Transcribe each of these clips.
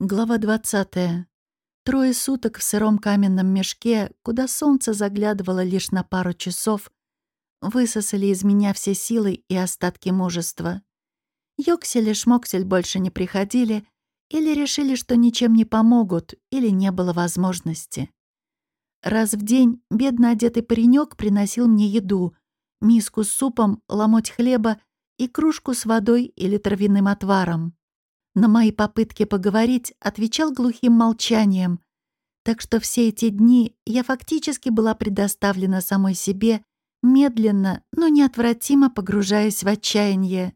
Глава 20. Трое суток в сыром каменном мешке, куда солнце заглядывало лишь на пару часов, высосали из меня все силы и остатки мужества. Йоксель и Шмоксель больше не приходили, или решили, что ничем не помогут, или не было возможности. Раз в день бедно одетый паренек приносил мне еду, миску с супом, ломоть хлеба и кружку с водой или травяным отваром. На мои попытки поговорить отвечал глухим молчанием, так что все эти дни я фактически была предоставлена самой себе, медленно, но неотвратимо погружаясь в отчаяние.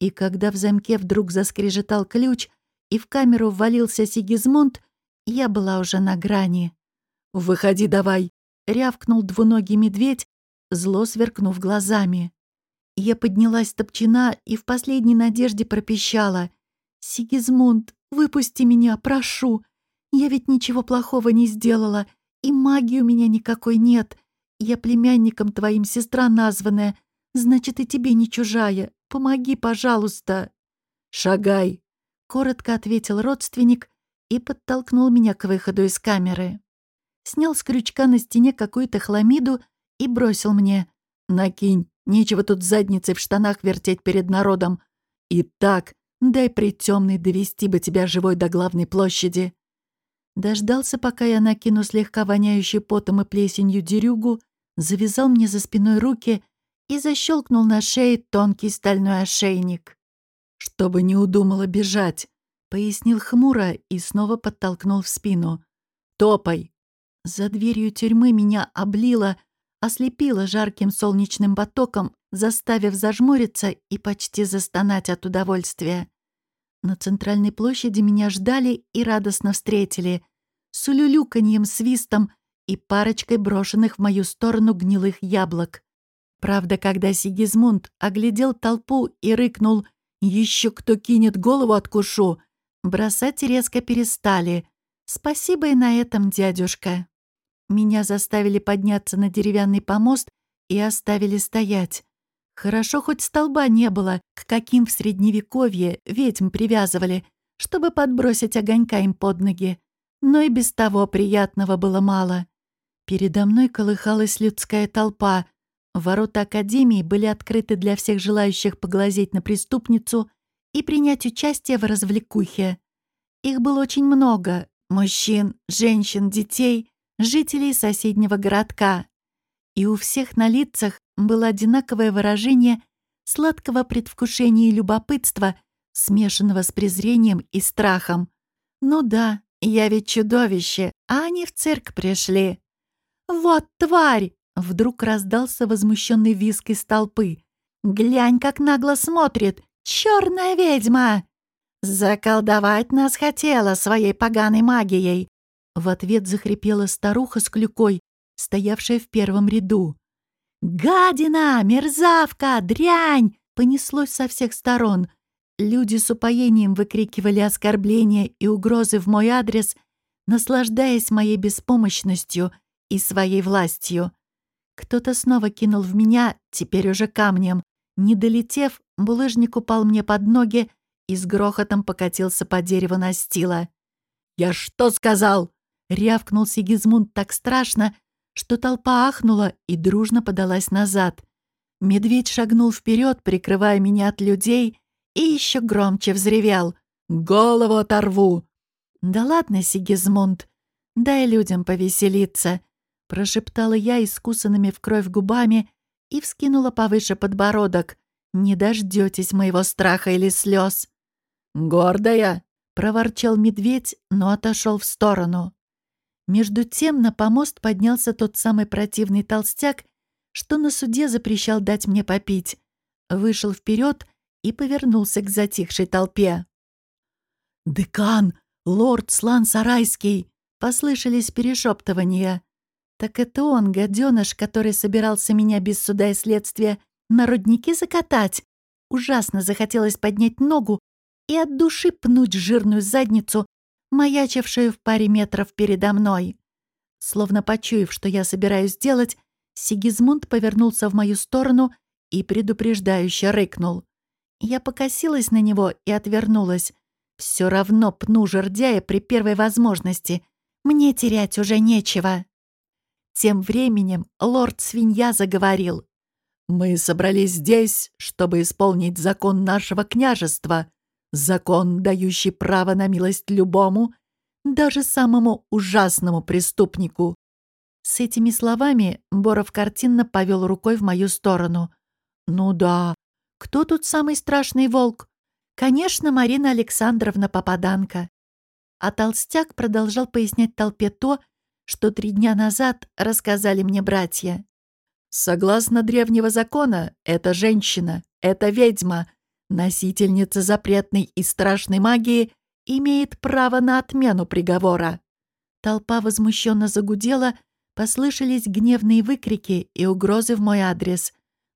И когда в замке вдруг заскрежетал ключ и в камеру ввалился Сигизмунд, я была уже на грани. «Выходи давай!» — рявкнул двуногий медведь, зло сверкнув глазами. Я поднялась топчина и в последней надежде пропищала — «Сигизмунд, выпусти меня, прошу. Я ведь ничего плохого не сделала, и магии у меня никакой нет. Я племянником твоим сестра названная, значит, и тебе не чужая. Помоги, пожалуйста». «Шагай», — коротко ответил родственник и подтолкнул меня к выходу из камеры. Снял с крючка на стене какую-то хламиду и бросил мне. «Накинь, нечего тут задницей в штанах вертеть перед народом. И так, Дай притемный довести бы тебя живой до главной площади. Дождался, пока я накину слегка воняющий потом и плесенью дерюгу, завязал мне за спиной руки и защелкнул на шее тонкий стальной ошейник. «Чтобы не удумала бежать», — пояснил хмуро и снова подтолкнул в спину. «Топай!» За дверью тюрьмы меня облило, ослепило жарким солнечным потоком, заставив зажмуриться и почти застонать от удовольствия. На центральной площади меня ждали и радостно встретили. С улюлюканьем, свистом и парочкой брошенных в мою сторону гнилых яблок. Правда, когда Сигизмунд оглядел толпу и рыкнул «Еще кто кинет голову откушу!», бросать резко перестали. Спасибо и на этом, дядюшка. Меня заставили подняться на деревянный помост и оставили стоять. Хорошо хоть столба не было, к каким в Средневековье ведьм привязывали, чтобы подбросить огонька им под ноги. Но и без того приятного было мало. Передо мной колыхалась людская толпа. Ворота Академии были открыты для всех желающих поглазеть на преступницу и принять участие в развлекухе. Их было очень много — мужчин, женщин, детей, жителей соседнего городка. И у всех на лицах было одинаковое выражение сладкого предвкушения и любопытства, смешанного с презрением и страхом. «Ну да, я ведь чудовище, а они в цирк пришли». «Вот тварь!» — вдруг раздался возмущенный визг из толпы. «Глянь, как нагло смотрит! Черная ведьма!» «Заколдовать нас хотела своей поганой магией!» В ответ захрипела старуха с клюкой, стоявшая в первом ряду. «Гадина! Мерзавка! Дрянь!» понеслось со всех сторон. Люди с упоением выкрикивали оскорбления и угрозы в мой адрес, наслаждаясь моей беспомощностью и своей властью. Кто-то снова кинул в меня, теперь уже камнем. Не долетев, булыжник упал мне под ноги и с грохотом покатился по дереву настила. «Я что сказал?» — рявкнул Сигизмунд так страшно, что толпа ахнула и дружно подалась назад. Медведь шагнул вперед, прикрывая меня от людей, и еще громче взревел. «Голову оторву!» «Да ладно, Сигизмунд, дай людям повеселиться», — прошептала я искусанными в кровь губами и вскинула повыше подбородок. «Не дождетесь моего страха или слез». «Гордая!» — проворчал медведь, но отошел в сторону. Между тем на помост поднялся тот самый противный толстяк, что на суде запрещал дать мне попить. Вышел вперед и повернулся к затихшей толпе. «Декан! Лорд Слан Сарайский!» — послышались перешептывания. «Так это он, гаденыш, который собирался меня без суда и следствия на рудники закатать!» Ужасно захотелось поднять ногу и от души пнуть жирную задницу, маячившую в паре метров передо мной. Словно почуяв, что я собираюсь сделать, Сигизмунд повернулся в мою сторону и предупреждающе рыкнул. Я покосилась на него и отвернулась. Все равно пну жердяя при первой возможности. Мне терять уже нечего. Тем временем лорд-свинья заговорил. «Мы собрались здесь, чтобы исполнить закон нашего княжества, закон, дающий право на милость любому, даже самому ужасному преступнику». С этими словами Боров картинно повел рукой в мою сторону. «Ну да, кто тут самый страшный волк? Конечно, Марина Александровна Попаданка». А толстяк продолжал пояснять толпе то, что три дня назад рассказали мне братья. Согласно древнего закона, эта женщина, эта ведьма, носительница запретной и страшной магии, имеет право на отмену приговора. Толпа возмущенно загудела, послышались гневные выкрики и угрозы в мой адрес.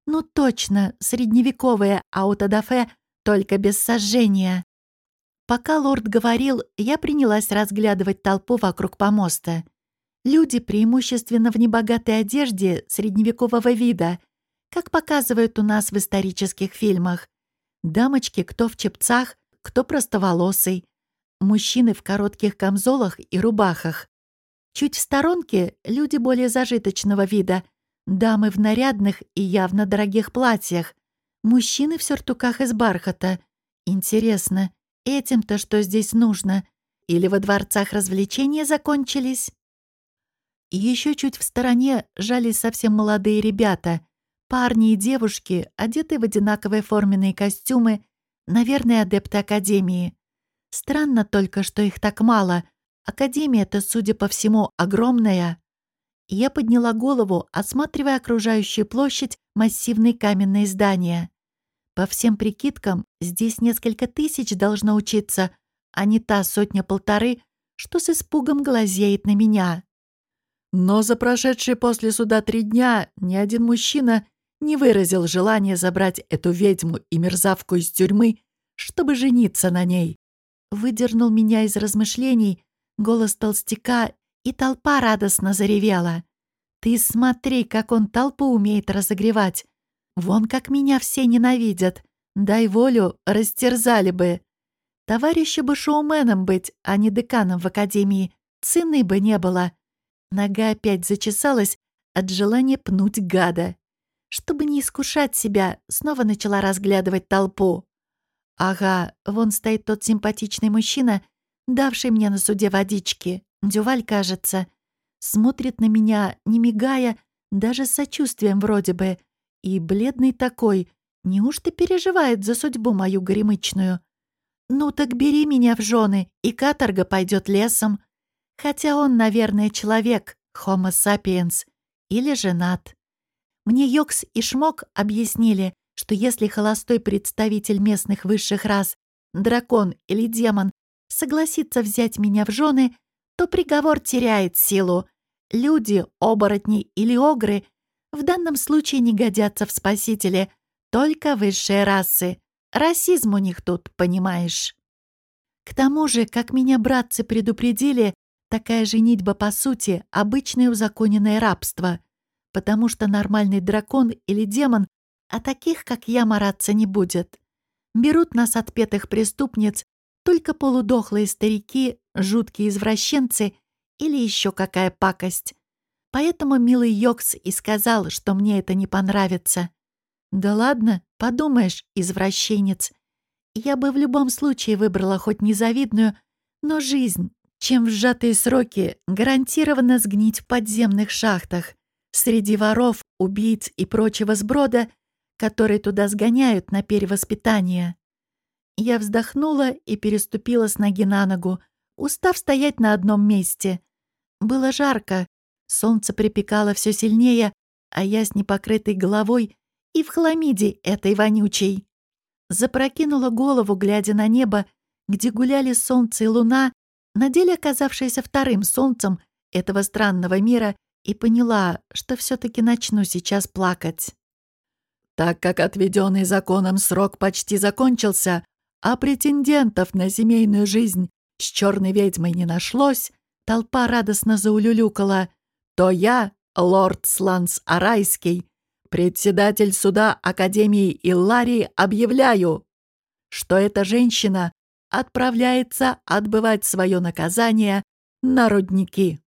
Ну точно, средневековое аутодафе, только без сожжения. Пока лорд говорил, я принялась разглядывать толпу вокруг помоста — Люди преимущественно в небогатой одежде средневекового вида, как показывают у нас в исторических фильмах. Дамочки кто в чепцах, кто простоволосый. Мужчины в коротких камзолах и рубахах. Чуть в сторонке люди более зажиточного вида. Дамы в нарядных и явно дорогих платьях. Мужчины в сюртуках из бархата. Интересно, этим-то что здесь нужно? Или во дворцах развлечения закончились? Еще чуть в стороне жались совсем молодые ребята, парни и девушки, одетые в одинаковые форменные костюмы, наверное, адепты Академии. Странно только, что их так мало. Академия-то, судя по всему, огромная. Я подняла голову, осматривая окружающую площадь массивные каменные здания. По всем прикидкам, здесь несколько тысяч должно учиться, а не та сотня-полторы, что с испугом глазеет на меня. Но за прошедшие после суда три дня ни один мужчина не выразил желания забрать эту ведьму и мерзавку из тюрьмы, чтобы жениться на ней. Выдернул меня из размышлений голос толстяка, и толпа радостно заревела. «Ты смотри, как он толпу умеет разогревать. Вон как меня все ненавидят. Дай волю, растерзали бы. Товарищу бы шоуменом быть, а не деканом в академии. Цены бы не было. Нога опять зачесалась от желания пнуть гада. Чтобы не искушать себя, снова начала разглядывать толпу. Ага, вон стоит тот симпатичный мужчина, давший мне на суде водички. Дюваль, кажется. Смотрит на меня, не мигая, даже с сочувствием вроде бы. И бледный такой. Неужто переживает за судьбу мою горемычную? Ну так бери меня в жены, и каторга пойдет лесом. Хотя он, наверное, человек, homo sapiens, или женат. Мне Йокс и Шмок объяснили, что если холостой представитель местных высших рас, дракон или демон, согласится взять меня в жены, то приговор теряет силу. Люди, оборотни или огры в данном случае не годятся в спасители, только высшие расы. Расизм у них тут, понимаешь. К тому же, как меня братцы предупредили, Такая женитьба, по сути, обычное узаконенное рабство, потому что нормальный дракон или демон а таких, как я, мараться не будет. Берут нас отпетых преступниц только полудохлые старики, жуткие извращенцы или еще какая пакость. Поэтому милый Йокс и сказал, что мне это не понравится. Да ладно, подумаешь, извращенец. Я бы в любом случае выбрала хоть незавидную, но жизнь, чем в сжатые сроки гарантированно сгнить в подземных шахтах среди воров, убийц и прочего сброда, которые туда сгоняют на перевоспитание. Я вздохнула и переступила с ноги на ногу, устав стоять на одном месте. Было жарко, солнце припекало все сильнее, а я с непокрытой головой и в хламиде этой вонючей. Запрокинула голову, глядя на небо, где гуляли солнце и луна, на деле оказавшаяся вторым солнцем этого странного мира, и поняла, что все таки начну сейчас плакать. Так как отведенный законом срок почти закончился, а претендентов на семейную жизнь с черной ведьмой не нашлось, толпа радостно заулюлюкала, то я, лорд Сланс Арайский, председатель суда Академии Илларии, объявляю, что эта женщина отправляется отбывать свое наказание на рудники.